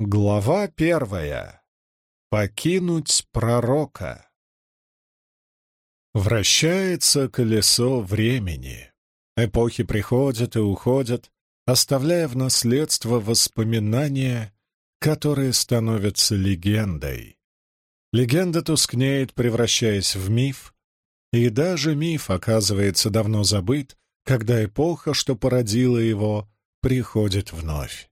Глава первая. Покинуть пророка. Вращается колесо времени. Эпохи приходят и уходят, оставляя в наследство воспоминания, которые становятся легендой. Легенда тускнеет, превращаясь в миф, и даже миф оказывается давно забыт, когда эпоха, что породила его, приходит вновь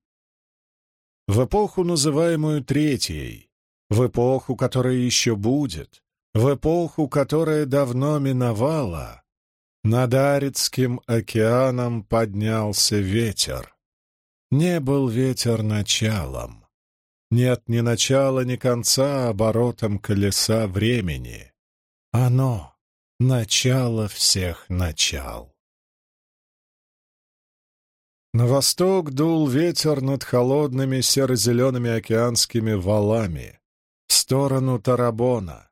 в эпоху, называемую Третьей, в эпоху, которая еще будет, в эпоху, которая давно миновала, над Арицким океаном поднялся ветер. Не был ветер началом. Нет ни начала, ни конца оборотом колеса времени. Оно — начало всех начал. На восток дул ветер над холодными серо-зелеными океанскими валами, в сторону Тарабона,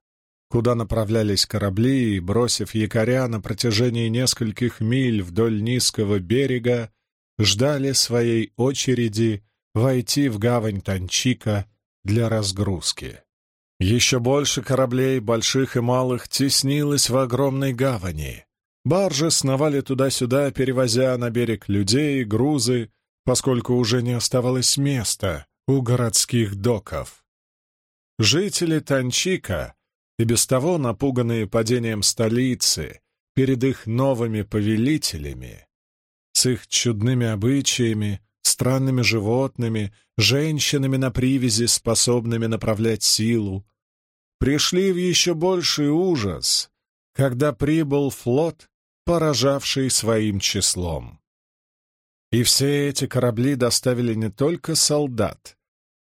куда направлялись корабли и, бросив якоря на протяжении нескольких миль вдоль низкого берега, ждали своей очереди войти в гавань Танчика для разгрузки. Еще больше кораблей, больших и малых, теснилось в огромной гавани, Баржи сновали туда-сюда, перевозя на берег людей, грузы, поскольку уже не оставалось места у городских доков. Жители Танчика, и без того напуганные падением столицы перед их новыми повелителями, с их чудными обычаями, странными животными, женщинами на привязи, способными направлять силу, пришли в еще больший ужас, когда прибыл флот поражавший своим числом. И все эти корабли доставили не только солдат,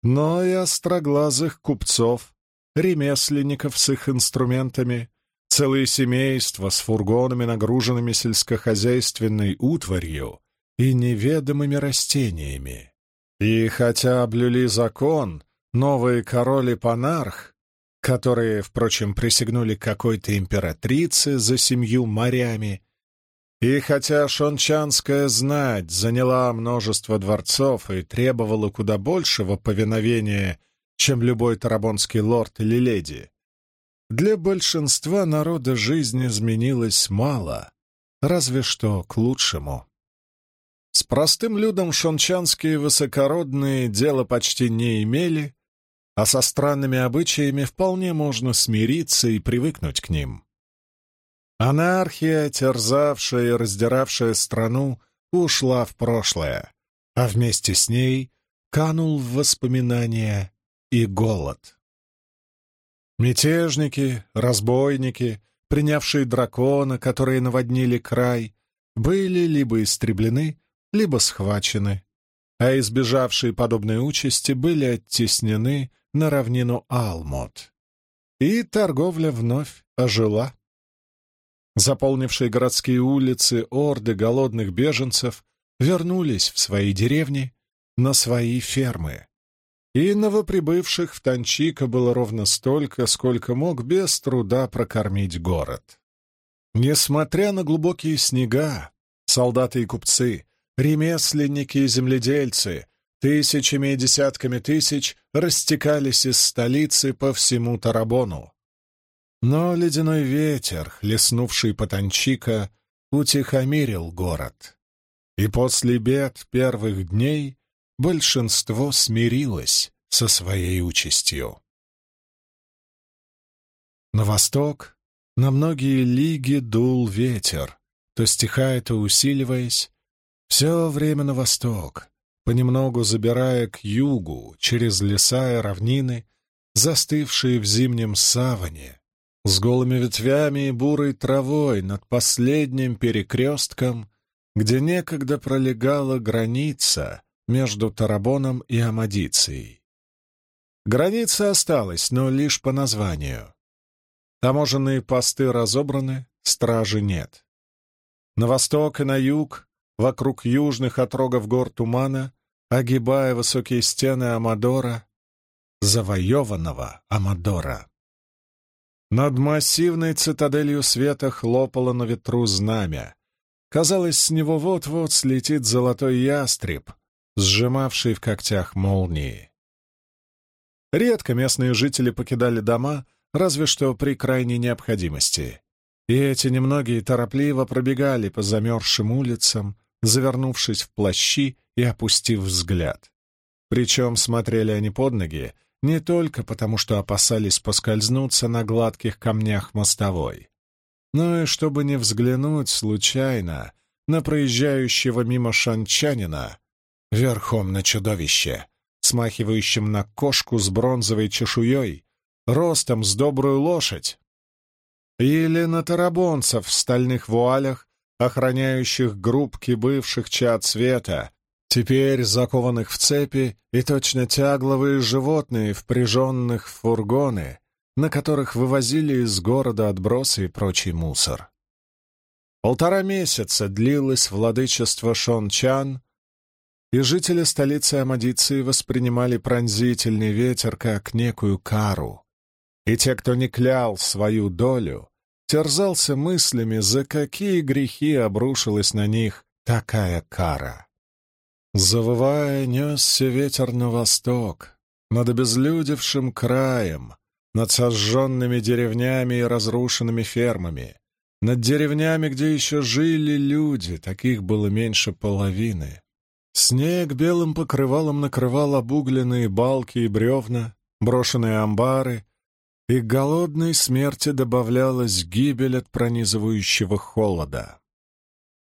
но и остроглазых купцов, ремесленников с их инструментами, целые семейства с фургонами, нагруженными сельскохозяйственной утварью и неведомыми растениями. И хотя облюли закон, новые король и панарх которые, впрочем, присягнули какой-то императрице за семью морями. И хотя шончанская знать заняла множество дворцов и требовала куда большего повиновения, чем любой тарабонский лорд или леди, для большинства народа жизнь изменилась мало, разве что к лучшему. С простым людом шончанские высокородные дела почти не имели, а со странными обычаями вполне можно смириться и привыкнуть к ним. Анархия, терзавшая и раздиравшая страну, ушла в прошлое, а вместе с ней канул в воспоминания и голод. Мятежники, разбойники, принявшие дракона, которые наводнили край, были либо истреблены, либо схвачены, а избежавшие подобной участи были оттеснены на равнину Алмот. И торговля вновь ожила. Заполнившие городские улицы орды голодных беженцев вернулись в свои деревни, на свои фермы. И новоприбывших в Танчика было ровно столько, сколько мог без труда прокормить город. Несмотря на глубокие снега, солдаты и купцы, ремесленники и земледельцы, тысячами и десятками тысяч растекались из столицы по всему Тарабону. Но ледяной ветер, хлестнувший по Танчика, утихомирил город. И после бед первых дней большинство смирилось со своей участью. На восток на многие лиги дул ветер, то стихая, то усиливаясь, все время на восток, понемногу забирая к югу, через леса и равнины, застывшие в зимнем саване, с голыми ветвями и бурой травой над последним перекрестком, где некогда пролегала граница между Тарабоном и Амадицией. Граница осталась, но лишь по названию. Таможенные посты разобраны, стражи нет. На восток и на юг вокруг южных отрогов гор тумана, огибая высокие стены Амадора, завоеванного Амадора. Над массивной цитаделью света хлопало на ветру знамя. Казалось, с него вот-вот слетит золотой ястреб, сжимавший в когтях молнии. Редко местные жители покидали дома, разве что при крайней необходимости. И эти немногие торопливо пробегали по замерзшим улицам, завернувшись в плащи и опустив взгляд. Причем смотрели они под ноги не только потому, что опасались поскользнуться на гладких камнях мостовой, но и чтобы не взглянуть случайно на проезжающего мимо шанчанина верхом на чудовище, смахивающем на кошку с бронзовой чешуей, ростом с добрую лошадь, или на тарабонцев в стальных вуалях, охраняющих группки бывших чад света, теперь закованных в цепи и точно тягловые животные, впряженных в фургоны, на которых вывозили из города отбросы и прочий мусор. Полтора месяца длилось владычество Шон-Чан, и жители столицы Амадиции воспринимали пронзительный ветер как некую кару, и те, кто не клял свою долю, терзался мыслями, за какие грехи обрушилась на них такая кара. Завывая, несся ветер на восток, над обезлюдевшим краем, над сожженными деревнями и разрушенными фермами, над деревнями, где еще жили люди, таких было меньше половины. Снег белым покрывалом накрывал обугленные балки и бревна, брошенные амбары, и голодной смерти добавлялась гибель от пронизывающего холода.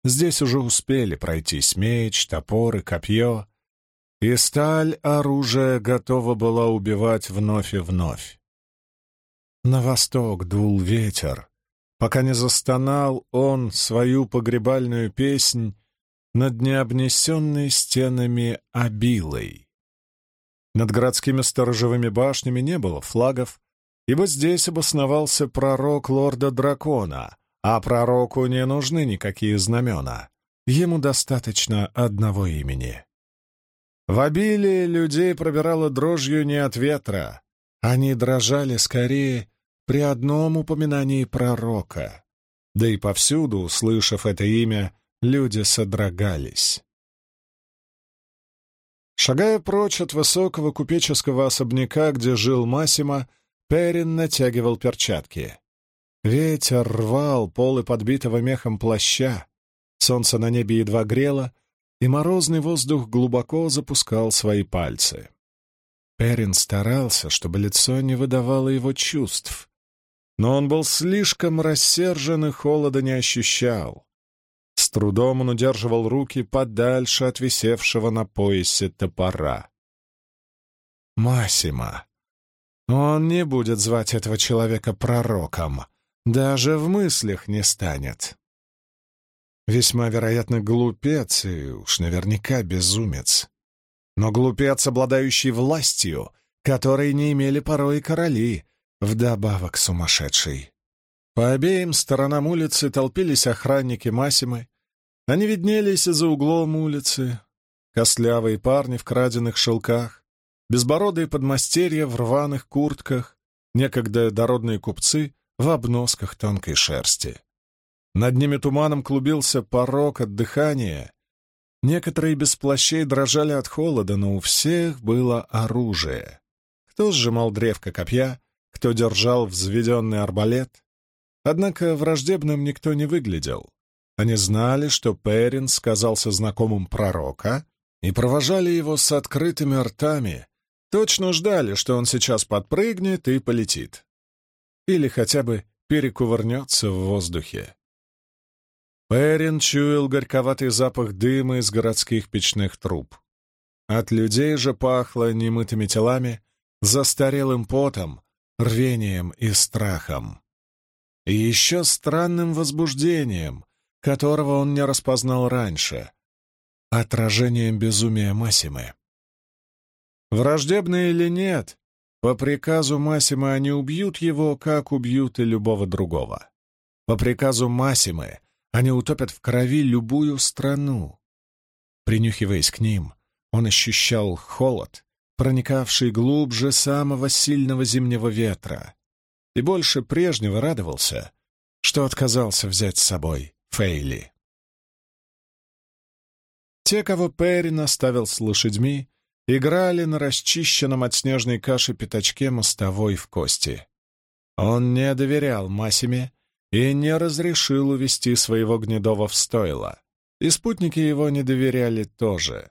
Здесь уже успели пройтись меч, топор и копье, и сталь оружия готова была убивать вновь и вновь. На восток дул ветер, пока не застонал он свою погребальную песнь над необнесенной стенами обилой. Над городскими сторожевыми башнями не было флагов, ибо здесь обосновался пророк лорда-дракона, а пророку не нужны никакие знамена. Ему достаточно одного имени. В обилии людей пробирало дрожью не от ветра. Они дрожали скорее при одном упоминании пророка. Да и повсюду, услышав это имя, люди содрогались. Шагая прочь от высокого купеческого особняка, где жил Масима, Перин натягивал перчатки. Ветер рвал полы подбитого мехом плаща, солнце на небе едва грело, и морозный воздух глубоко запускал свои пальцы. Перин старался, чтобы лицо не выдавало его чувств, но он был слишком рассержен и холода не ощущал. С трудом он удерживал руки подальше от висевшего на поясе топора. Масима. Он не будет звать этого человека пророком. Даже в мыслях не станет. Весьма вероятно, глупец и уж наверняка безумец. Но глупец, обладающий властью, которой не имели порой короли, вдобавок сумасшедший. По обеим сторонам улицы толпились охранники Масимы. Они виднелись за углом улицы, костлявые парни в краденных шелках, безбородые подмастерья в рваных куртках, некогда дородные купцы в обносках тонкой шерсти. Над ними туманом клубился порог от дыхания. Некоторые без плащей дрожали от холода, но у всех было оружие. Кто сжимал древко копья, кто держал взведенный арбалет. Однако враждебным никто не выглядел. Они знали, что Перин сказался знакомым пророка и провожали его с открытыми ртами, точно ждали, что он сейчас подпрыгнет и полетит или хотя бы перекувырнется в воздухе. Перин чуял горьковатый запах дыма из городских печных труб. От людей же пахло немытыми телами, застарелым потом, рвением и страхом. И еще странным возбуждением, которого он не распознал раньше, отражением безумия Масимы. Враждебно или нет, по приказу Масимы они убьют его, как убьют и любого другого. По приказу Масимы они утопят в крови любую страну. Принюхиваясь к ним, он ощущал холод, проникавший глубже самого сильного зимнего ветра, и больше прежнего радовался, что отказался взять с собой Фейли. Те, кого Перрин оставил с лошадьми, играли на расчищенном от снежной каши пятачке мостовой в кости. Он не доверял Масиме и не разрешил увести своего гнедого в стойло, и спутники его не доверяли тоже.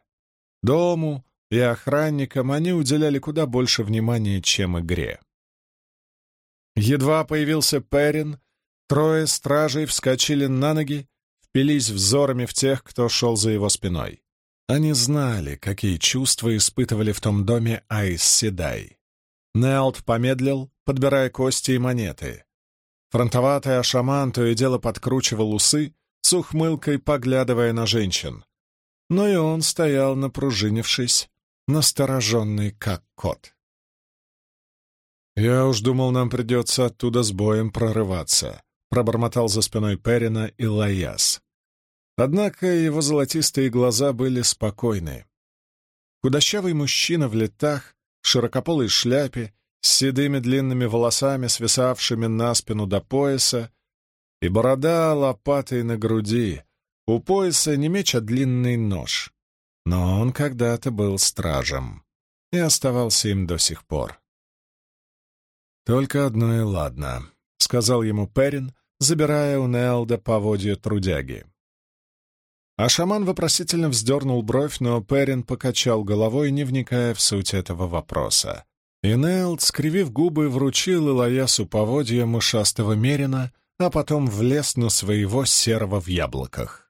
Дому и охранникам они уделяли куда больше внимания, чем игре. Едва появился Перин, трое стражей вскочили на ноги, впились взорами в тех, кто шел за его спиной. Они знали, какие чувства испытывали в том доме Айс Седай. Нелт помедлил, подбирая кости и монеты. Фронтоватый ашаман то и дело подкручивал усы, с ухмылкой поглядывая на женщин. Но и он стоял, напружинившись, настороженный, как кот. «Я уж думал, нам придется оттуда с боем прорываться», — пробормотал за спиной Перина и Лаяс. Однако его золотистые глаза были спокойны. Худощавый мужчина в летах, в широкополой шляпе, с седыми длинными волосами, свисавшими на спину до пояса, и борода лопатой на груди. У пояса не меч, а длинный нож. Но он когда-то был стражем и оставался им до сих пор. «Только одно и ладно», — сказал ему Перин, забирая у Нелда поводья трудяги. А шаман вопросительно вздернул бровь, но Перин покачал головой, не вникая в суть этого вопроса. И Нелд, скривив губы, вручил Илаясу поводья мышастого мерина, а потом влез на своего серого в яблоках.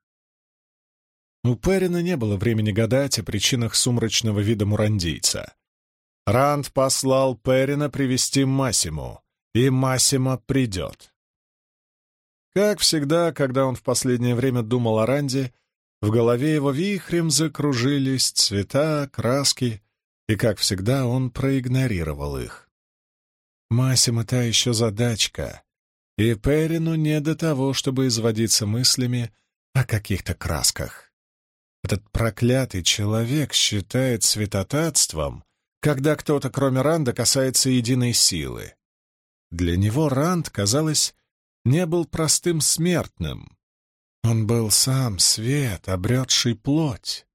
У Перина не было времени гадать о причинах сумрачного вида мурандийца. Ранд послал Перина привести Масиму, и Масима придет. Как всегда, когда он в последнее время думал о Ранде, в голове его вихрем закружились цвета, краски, и, как всегда, он проигнорировал их. Масима та еще задачка, и Перину не до того, чтобы изводиться мыслями о каких-то красках. Этот проклятый человек считает святотатством, когда кто-то, кроме Ранда, касается единой силы. Для него Ранд, казалось, не был простым смертным, он был сам свет, обретший плоть.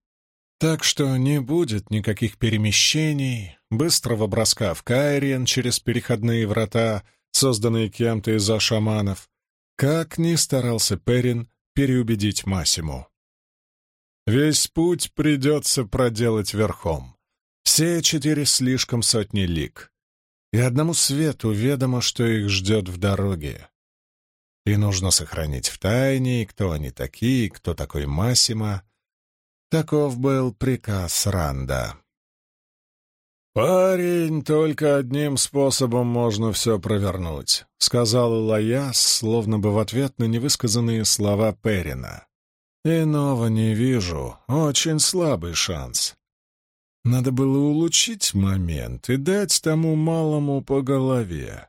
Так что не будет никаких перемещений, быстрого броска в Кайриен через переходные врата, созданные кем-то из-за шаманов, как ни старался Перин переубедить Масиму. Весь путь придется проделать верхом. Все четыре слишком сотни лик. И одному свету ведомо, что их ждет в дороге. И нужно сохранить в тайне, кто они такие, кто такой Массимо. Таков был приказ Ранда. «Парень, только одним способом можно все провернуть», — сказал Лаяс, словно бы в ответ на невысказанные слова Перина. «Иного не вижу. Очень слабый шанс. Надо было улучшить момент и дать тому малому по голове,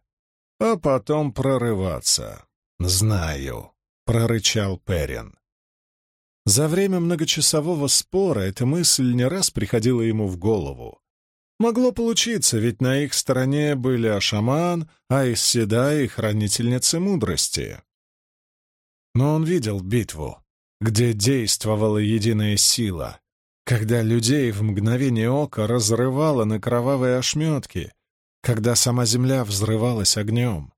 а потом прорываться. «Знаю», — прорычал Перин. За время многочасового спора эта мысль не раз приходила ему в голову. Могло получиться, ведь на их стороне были Ашаман, Аисседа и Хранительницы Мудрости. Но он видел битву, где действовала единая сила, когда людей в мгновение ока разрывало на кровавые ошметки, когда сама земля взрывалась огнем.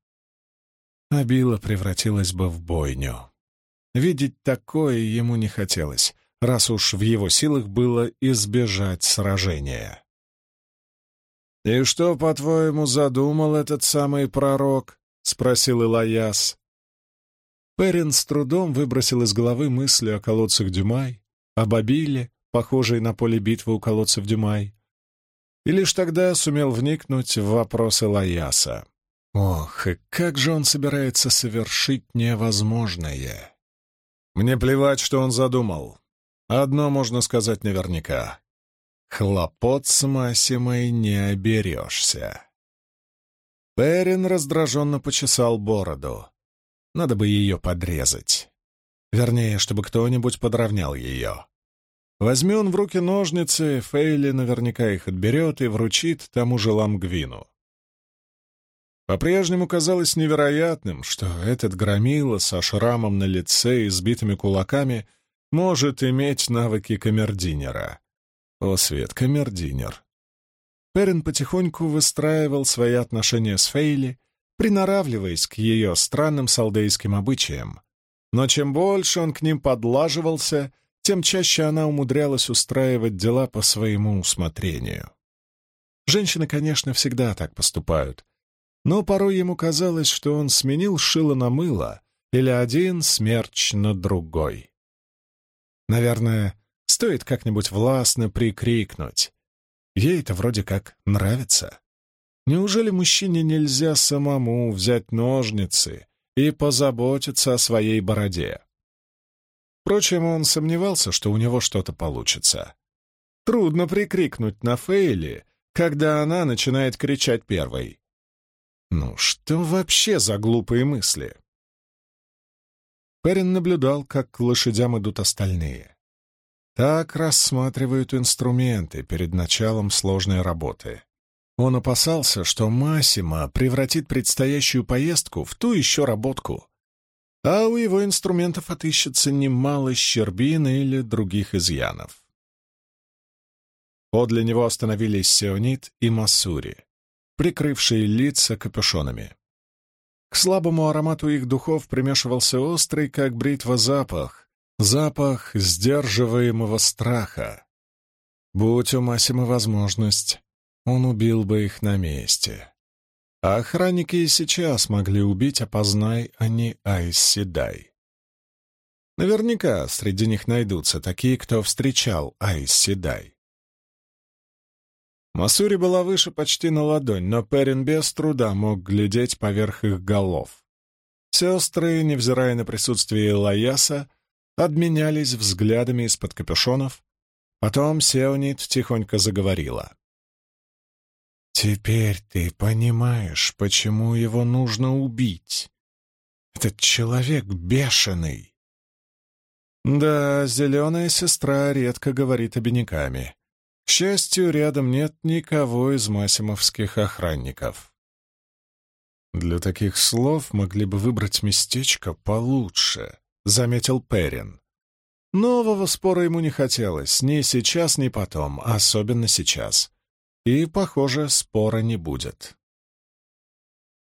Абила превратилась бы в бойню. Видеть такое ему не хотелось, раз уж в его силах было избежать сражения. «И что, по-твоему, задумал этот самый пророк?» — спросил Илаяс. Перин с трудом выбросил из головы мысли о колодцах Дюмай, об обиле, похожей на поле битвы у колодцев Дюмай, и лишь тогда сумел вникнуть в вопросы Лаяса. Ох, и как же он собирается совершить невозможное? Мне плевать, что он задумал. Одно можно сказать наверняка. Хлопот с Масимой не оберешься. Перин раздраженно почесал бороду. Надо бы ее подрезать. Вернее, чтобы кто-нибудь подровнял ее. Возьми он в руки ножницы, Фейли наверняка их отберет и вручит тому же Ламгвину. По-прежнему казалось невероятным, что этот громила со шрамом на лице и сбитыми кулаками может иметь навыки камердинера. О, свет, камердинер. Перин потихоньку выстраивал свои отношения с Фейли, приноравливаясь к ее странным салдейским обычаям. Но чем больше он к ним подлаживался, тем чаще она умудрялась устраивать дела по своему усмотрению. Женщины, конечно, всегда так поступают, но порой ему казалось, что он сменил шило на мыло или один смерч на другой. Наверное, стоит как-нибудь властно прикрикнуть. Ей это вроде как нравится. Неужели мужчине нельзя самому взять ножницы и позаботиться о своей бороде? Впрочем, он сомневался, что у него что-то получится. Трудно прикрикнуть на Фейли, когда она начинает кричать первой. Ну, что вообще за глупые мысли? Перин наблюдал, как к лошадям идут остальные. Так рассматривают инструменты перед началом сложной работы. Он опасался, что Массима превратит предстоящую поездку в ту еще работку, а у его инструментов отыщется немало щербин или других изъянов. Подле него остановились Сеонит и Масури, прикрывшие лица капюшонами. К слабому аромату их духов примешивался острый, как бритва, запах, запах сдерживаемого страха. Будь у Масима возможность, он убил бы их на месте. А охранники и сейчас могли убить, опознай они Айс Седай. Наверняка среди них найдутся такие, кто встречал Айс Седай. Масури была выше почти на ладонь, но Перин без труда мог глядеть поверх их голов. Сестры, невзирая на присутствие Лаяса, обменялись взглядами из-под капюшонов. Потом Сеонит тихонько заговорила. «Теперь ты понимаешь, почему его нужно убить. Этот человек бешеный». Да, зеленая сестра редко говорит обиняками. К счастью, рядом нет никого из масимовских охранников. «Для таких слов могли бы выбрать местечко получше», — заметил Перин. Нового спора ему не хотелось, ни сейчас, ни потом, особенно сейчас. И, похоже, спора не будет.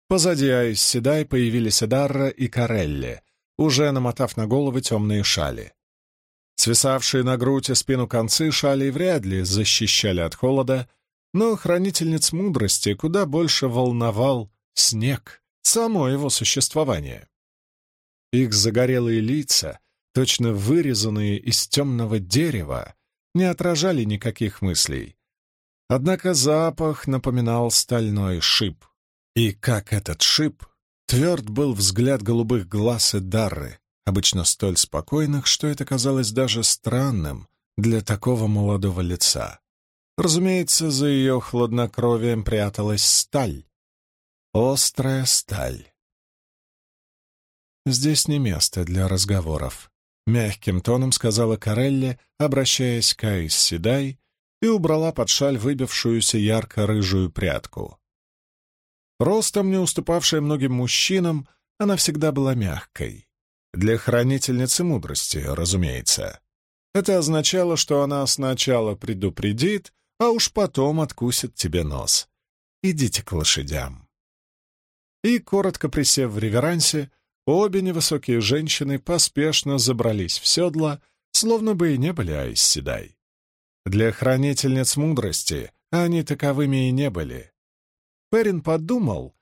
Позади Айс Седай появились Эдарра и Карелли, уже намотав на головы темные шали. Свисавшие на грудь и спину концы шалей вряд ли защищали от холода, но хранительниц мудрости куда больше волновал снег, само его существование. Их загорелые лица, точно вырезанные из темного дерева, не отражали никаких мыслей. Однако запах напоминал стальной шип. И как этот шип, тверд был взгляд голубых глаз и Дарры, обычно столь спокойных, что это казалось даже странным для такого молодого лица. Разумеется, за ее хладнокровием пряталась сталь. Острая сталь. «Здесь не место для разговоров», — мягким тоном сказала Карелли, обращаясь к Айс Седай, и убрала под шаль выбившуюся ярко-рыжую прядку. Ростом не уступавшая многим мужчинам, она всегда была мягкой. Для хранительницы мудрости, разумеется. Это означало, что она сначала предупредит, а уж потом откусит тебе нос. Идите к лошадям. И, коротко присев в реверансе, обе невысокие женщины поспешно забрались в седла, словно бы и не были Айсседай. Для хранительниц мудрости они таковыми и не были. Перин подумал,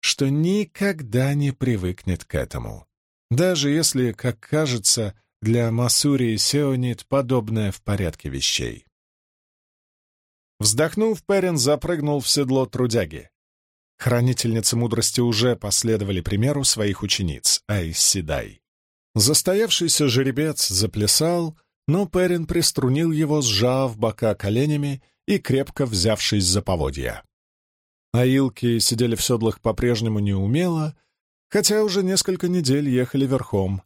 что никогда не привыкнет к этому. Даже если, как кажется, для Масури и Сеонит подобное в порядке вещей. Вздохнув, Перин запрыгнул в седло трудяги. Хранительницы мудрости уже последовали примеру своих учениц, Айс Седай. Застоявшийся жеребец заплясал, но Перин приструнил его, сжав бока коленями и крепко взявшись за поводья. Аилки сидели в седлах по-прежнему неумело, хотя уже несколько недель ехали верхом.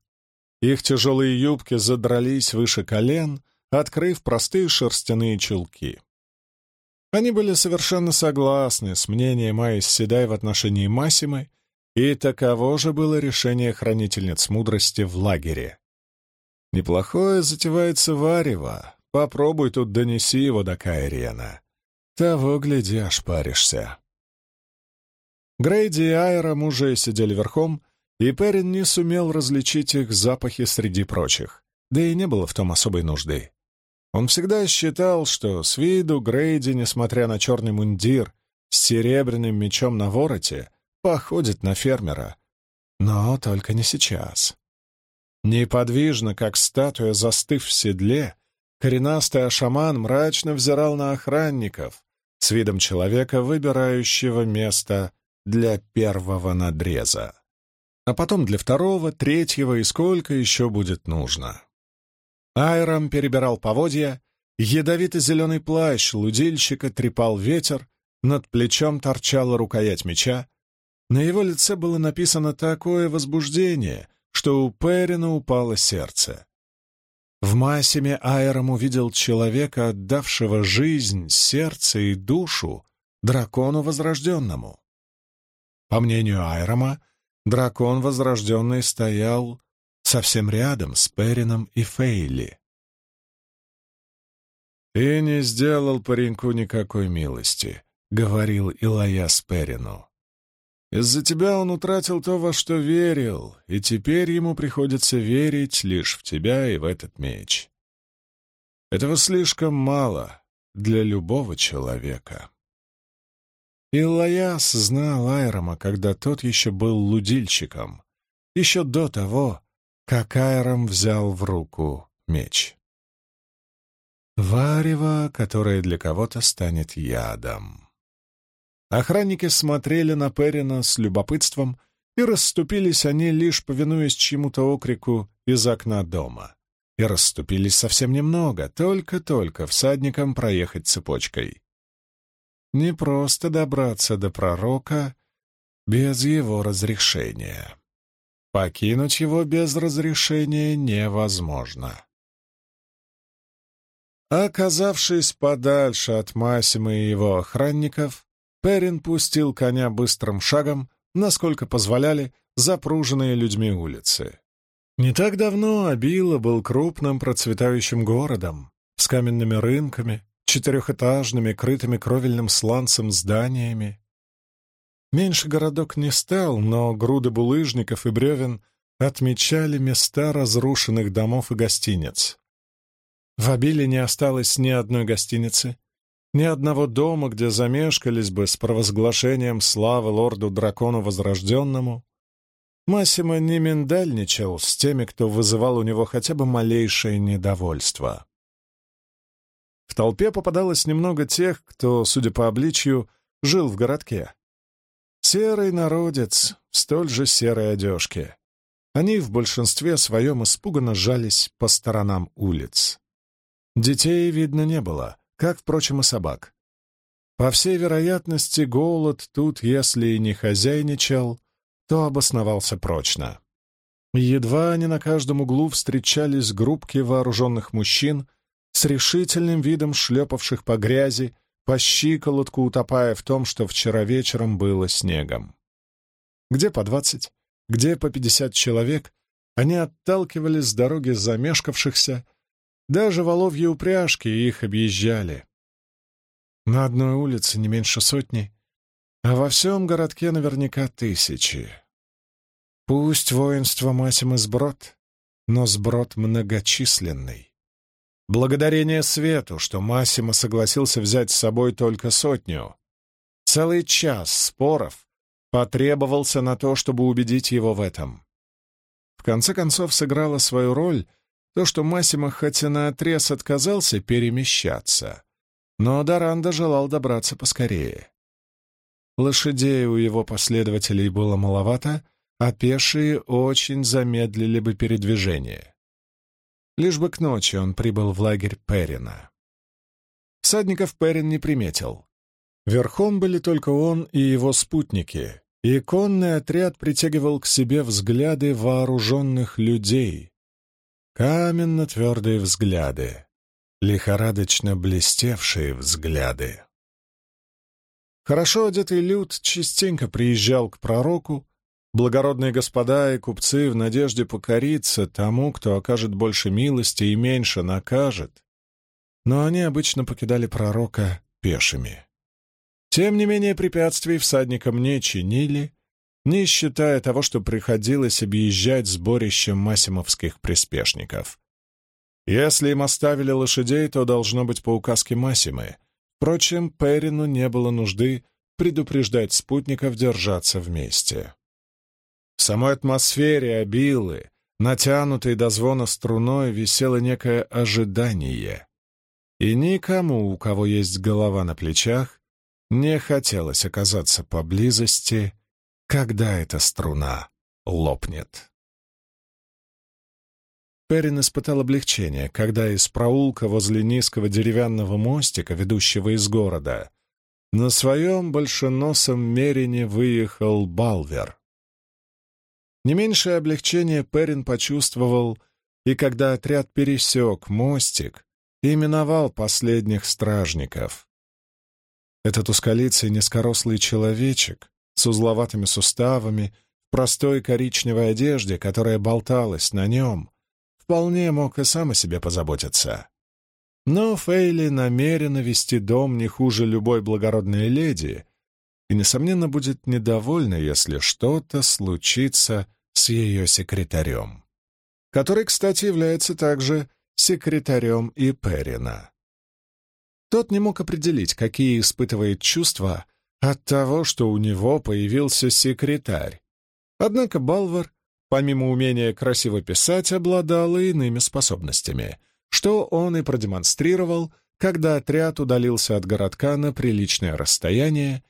Их тяжелые юбки задрались выше колен, открыв простые шерстяные чулки. Они были совершенно согласны с мнением Айс Седай в отношении Масимы, и таково же было решение хранительниц мудрости в лагере. «Неплохое затевается варево», Попробуй тут донеси его до Кайриена. Того, гляди, ошпаришься. Грейди и Айром уже сидели верхом, и Перин не сумел различить их запахи среди прочих, да и не было в том особой нужды. Он всегда считал, что с виду Грейди, несмотря на черный мундир с серебряным мечом на вороте, походит на фермера. Но только не сейчас. Неподвижно, как статуя, застыв в седле, коренастый ашаман мрачно взирал на охранников с видом человека, выбирающего место для первого надреза. А потом для второго, третьего и сколько еще будет нужно. Айрам перебирал поводья, ядовито-зеленый плащ лудильщика трепал ветер, над плечом торчала рукоять меча. На его лице было написано такое возбуждение, что у Перина упало сердце. В Масиме Айром увидел человека, отдавшего жизнь, сердце и душу дракону возрожденному. По мнению Айрома, дракон возрожденный стоял совсем рядом с Перином и Фейли. «Ты не сделал пареньку никакой милости», — говорил Илая Перину. Из-за тебя он утратил то, во что верил, и теперь ему приходится верить лишь в тебя и в этот меч. Этого слишком мало для любого человека. Иллаяс знал Айрома, когда тот еще был лудильщиком, еще до того, как Айром взял в руку меч. Варево, которое для кого-то станет ядом. Охранники смотрели на Перина с любопытством, и расступились они, лишь повинуясь чьему-то окрику из окна дома. И расступились совсем немного, только-только всадникам проехать цепочкой. Не просто добраться до пророка без его разрешения. Покинуть его без разрешения невозможно. Оказавшись подальше от Масима и его охранников, Перин пустил коня быстрым шагом, насколько позволяли запруженные людьми улицы. Не так давно Абила был крупным процветающим городом с каменными рынками, четырехэтажными, крытыми кровельным сланцем зданиями. Меньше городок не стал, но груды булыжников и бревен отмечали места разрушенных домов и гостиниц. В Абиле не осталось ни одной гостиницы, ни одного дома, где замешкались бы с провозглашением славы лорду-дракону Возрожденному. Массимо не миндальничал с теми, кто вызывал у него хотя бы малейшее недовольство. В толпе попадалось немного тех, кто, судя по обличью, жил в городке. Серый народец в столь же серой одежке. Они в большинстве своем испуганно жались по сторонам улиц. Детей видно не было — как, впрочем, и собак. По всей вероятности, голод тут, если и не хозяйничал, то обосновался прочно. Едва не на каждом углу встречались группки вооруженных мужчин с решительным видом шлепавших по грязи, по щиколотку утопая в том, что вчера вечером было снегом. Где по двадцать, где по пятьдесят человек, они отталкивали с дороги замешкавшихся, даже воловьи упряжки их объезжали. На одной улице не меньше сотни, а во всем городке наверняка тысячи. Пусть воинство Масимы сброд, но сброд многочисленный. Благодарение свету, что Массимо согласился взять с собой только сотню. Целый час споров потребовался на то, чтобы убедить его в этом. В конце концов сыграла свою роль то, что Массимо хоть и наотрез отказался перемещаться, но Даранда желал добраться поскорее. Лошадей у его последователей было маловато, а пешие очень замедлили бы передвижение. Лишь бы к ночи он прибыл в лагерь Перина. Всадников Перин не приметил. Верхом были только он и его спутники, и конный отряд притягивал к себе взгляды вооруженных людей, Каменно-твердые взгляды, лихорадочно блестевшие взгляды. Хорошо одетый люд частенько приезжал к пророку, благородные господа и купцы в надежде покориться тому, кто окажет больше милости и меньше накажет. но они обычно покидали пророка пешими. Тем не менее, препятствий всадникам не чинили, не считая того, что приходилось объезжать сборище массимовских приспешников. Если им оставили лошадей, то должно быть по указке Массимы. Впрочем, Перину не было нужды предупреждать спутников держаться вместе. В самой атмосфере обилы, натянутой до звона струной, висело некое ожидание. И никому, у кого есть голова на плечах, не хотелось оказаться поблизости, когда эта струна лопнет. Перин испытал облегчение, когда из проулка возле низкого деревянного мостика, ведущего из города, на своем большеносом мерине выехал Балвер. Не меньшее облегчение Перин почувствовал, и когда отряд пересек мостик и миновал последних стражников. Этот ускалицый низкорослый человечек с узловатыми суставами, в простой коричневой одежде, которая болталась на нем, вполне мог и сам о себе позаботиться. Но Фейли намерена вести дом не хуже любой благородной леди несомненно, будет недовольна, если что-то случится с ее секретарем, который, кстати, является также секретарем и Перина. Тот не мог определить, какие испытывает чувства от того, что у него появился секретарь. Однако Балвар помимо умения красиво писать, обладал иными способностями, что он и продемонстрировал, когда отряд удалился от городка на приличное расстояние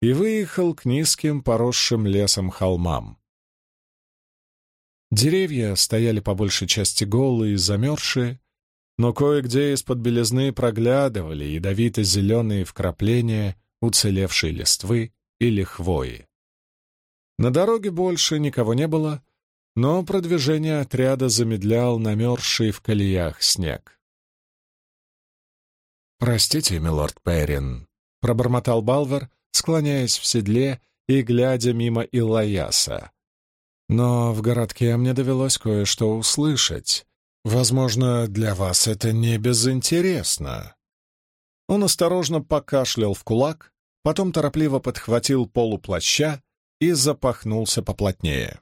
и выехал к низким поросшим лесом холмам. Деревья стояли по большей части голые и замерзшие, но кое-где из-под белизны проглядывали ядовито-зеленые вкрапления уцелевшей листвы или хвои. На дороге больше никого не было, но продвижение отряда замедлял намерзший в колеях снег. «Простите, милорд Перрин», — пробормотал Балвер, склоняясь в седле и глядя мимо Илаяса. «Но в городке мне довелось кое-что услышать. Возможно, для вас это не безинтересно». Он осторожно покашлял в кулак, потом торопливо подхватил полуплаща и запахнулся поплотнее.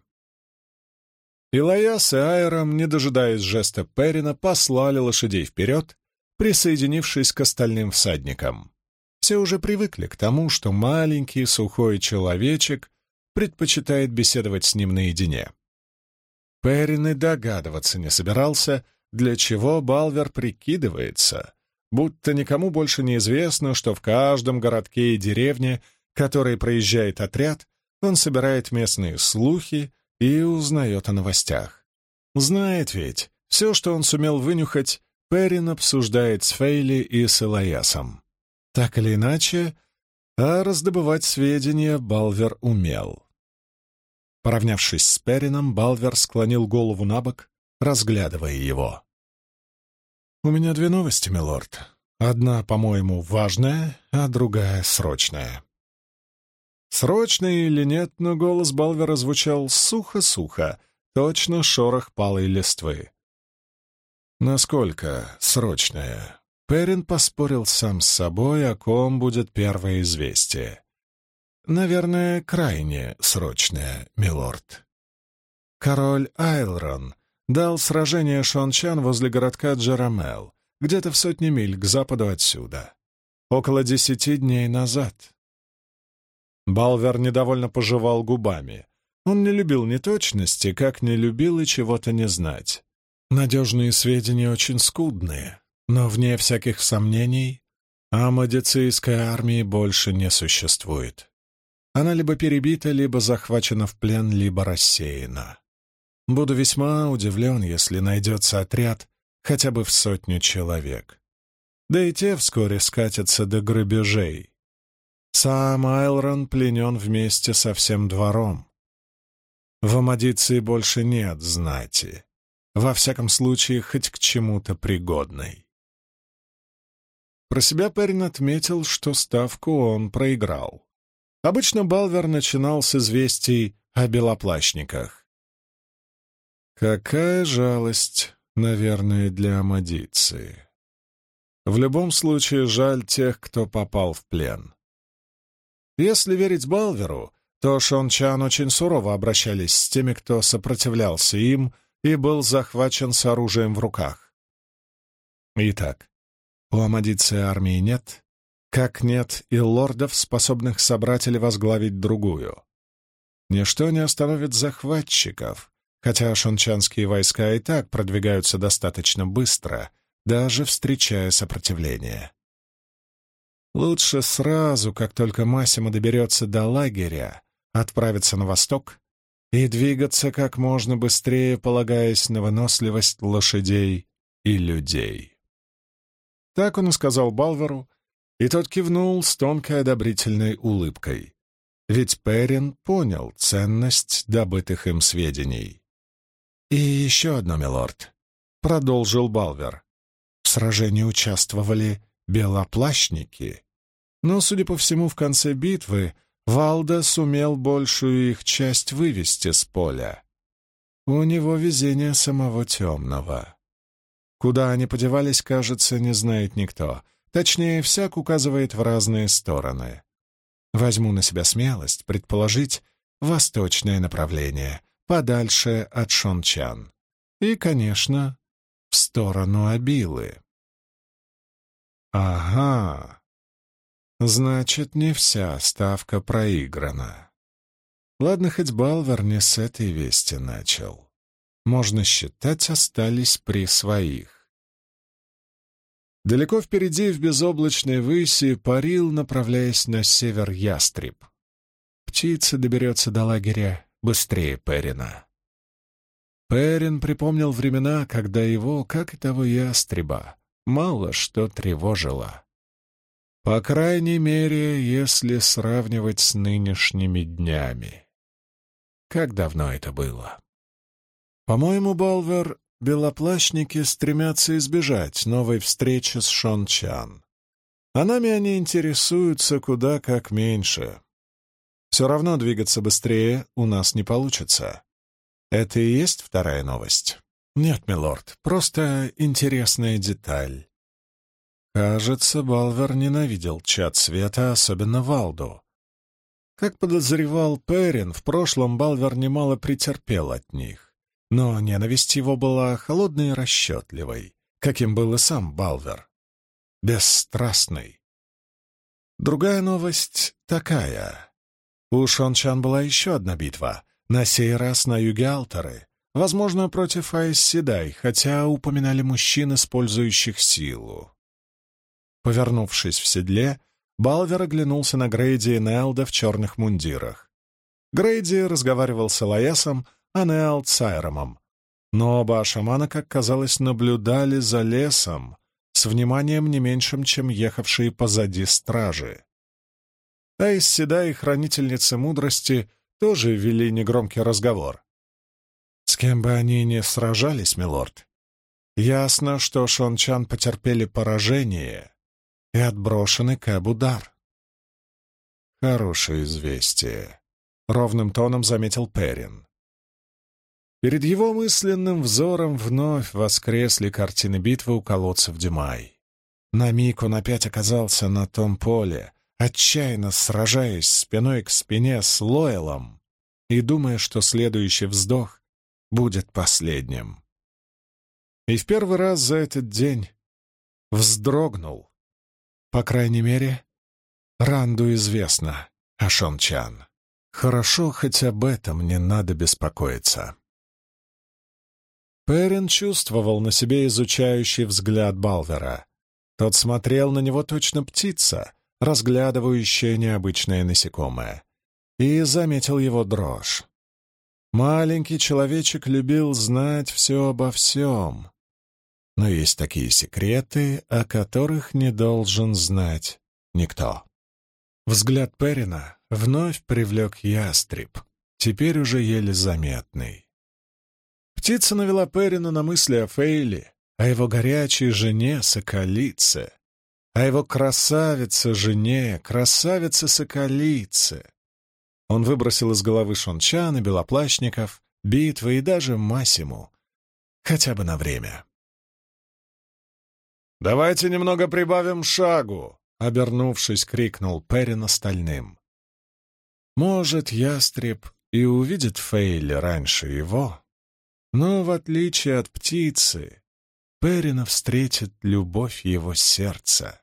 Илаяс и Айром, не дожидаясь жеста Перина, послали лошадей вперед, присоединившись к остальным всадникам. Все уже привыкли к тому, что маленький сухой человечек предпочитает беседовать с ним наедине. Перин и догадываться не собирался, для чего Балвер прикидывается, будто никому больше не известно, что в каждом городке и деревне, который проезжает отряд, он собирает местные слухи и узнает о новостях. Знает ведь, все, что он сумел вынюхать, Перин обсуждает с Фейли и с Элаясом. Так или иначе, а раздобывать сведения Балвер умел. Поравнявшись с Перином, Балвер склонил голову на бок, разглядывая его. «У меня две новости, милорд. Одна, по-моему, важная, а другая — срочная». Срочный или нет, но голос Балвера звучал сухо-сухо, точно шорох палой листвы. Насколько срочное? Перин поспорил сам с собой, о ком будет первое известие. Наверное, крайне срочное, милорд. Король Айлрон дал сражение Шончан возле городка Джарамел, где-то в сотне миль к западу отсюда. Около десяти дней назад. Балвер недовольно пожевал губами. Он не любил неточности, как не любил и чего-то не знать. Надежные сведения очень скудные, но вне всяких сомнений амадицийской армии больше не существует. Она либо перебита, либо захвачена в плен, либо рассеяна. Буду весьма удивлен, если найдется отряд хотя бы в сотню человек. Да и те вскоре скатятся до грабежей. Сам Айлрон пленен вместе со всем двором. В Амадиции больше нет знати. Во всяком случае, хоть к чему-то пригодной. Про себя Перин отметил, что ставку он проиграл. Обычно Балвер начинал с известий о белоплащниках. Какая жалость, наверное, для Амадиции. В любом случае, жаль тех, кто попал в плен. Если верить Балверу, то Шончан очень сурово обращались с теми, кто сопротивлялся им и был захвачен с оружием в руках. Итак, у Амадиции армии нет, как нет и лордов, способных собрать или возглавить другую. Ничто не остановит захватчиков, хотя шончанские войска и так продвигаются достаточно быстро, даже встречая сопротивление. Лучше сразу, как только Массимо доберется до лагеря, отправиться на восток и двигаться как можно быстрее, полагаясь на выносливость лошадей и людей. Так он и сказал Балверу, и тот кивнул с тонкой одобрительной улыбкой. Ведь Перин понял ценность добытых им сведений. «И еще одно, милорд», — продолжил Балвер. «В сражении участвовали белоплащники, но, судя по всему, в конце битвы Валда сумел большую их часть вывести с поля. У него везение самого темного. Куда они подевались, кажется, не знает никто — Точнее, всяк указывает в разные стороны. Возьму на себя смелость предположить восточное направление, подальше от Шончан. И, конечно, в сторону Абилы. Ага. Значит, не вся ставка проиграна. Ладно, хоть Балвар не с этой вести начал. Можно считать, остались при своих. Далеко впереди, в безоблачной выси, парил, направляясь на север ястреб. Птица доберется до лагеря быстрее Перина. Перин припомнил времена, когда его, как и того ястреба, мало что тревожило. По крайней мере, если сравнивать с нынешними днями. Как давно это было? По-моему, Балвер белоплащники стремятся избежать новой встречи с Шон Чан. А нами они интересуются куда как меньше. Все равно двигаться быстрее у нас не получится. Это и есть вторая новость? Нет, милорд, просто интересная деталь. Кажется, Балвер ненавидел чад света, особенно Валду. Как подозревал Перин, в прошлом Балвер немало претерпел от них. Но ненависть его была холодной и расчетливой, каким был и сам Балвер. Бесстрастный. Другая новость такая. У Шончан была еще одна битва, на сей раз на юге Алтары, возможно, против Айсседай, хотя упоминали мужчин, использующих силу. Повернувшись в седле, Балвер оглянулся на Грейди и Нелда в черных мундирах. Грейди разговаривал с Элаясом, а Неал с Айромом. Но оба шамана, как казалось, наблюдали за лесом с вниманием не меньшим, чем ехавшие позади стражи. Айс Седа и хранительницы мудрости тоже вели негромкий разговор. С кем бы они ни сражались, милорд, ясно, что Шончан потерпели поражение и отброшены к удар. Хорошее известие, — ровным тоном заметил Перин. Перед его мысленным взором вновь воскресли картины битвы у колодцев Димай. На миг он опять оказался на том поле, отчаянно сражаясь спиной к спине с Лоэлом и думая, что следующий вздох будет последним. И в первый раз за этот день вздрогнул. По крайней мере, Ранду известно о Шончан. Хорошо, хоть об этом не надо беспокоиться. Перин чувствовал на себе изучающий взгляд Балвера. Тот смотрел на него точно птица, разглядывающая необычное насекомое, и заметил его дрожь. Маленький человечек любил знать все обо всем. Но есть такие секреты, о которых не должен знать никто. Взгляд Перина вновь привлек ястреб, теперь уже еле заметный. Птица навела Перина на мысли о Фейле, о его горячей жене Соколице, о его красавице-жене, красавице-соколице. Он выбросил из головы Шончана, белоплащников, битвы и даже Масиму, хотя бы на время. «Давайте немного прибавим шагу!» — обернувшись, крикнул Перин остальным. Может, ястреб и увидит Фейли раньше его, но, в отличие от птицы, Перина встретит любовь его сердца.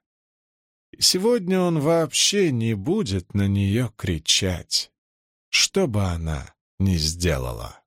И сегодня он вообще не будет на нее кричать, что бы она ни сделала.